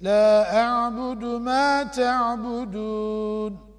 لا أعبد ما تعبدون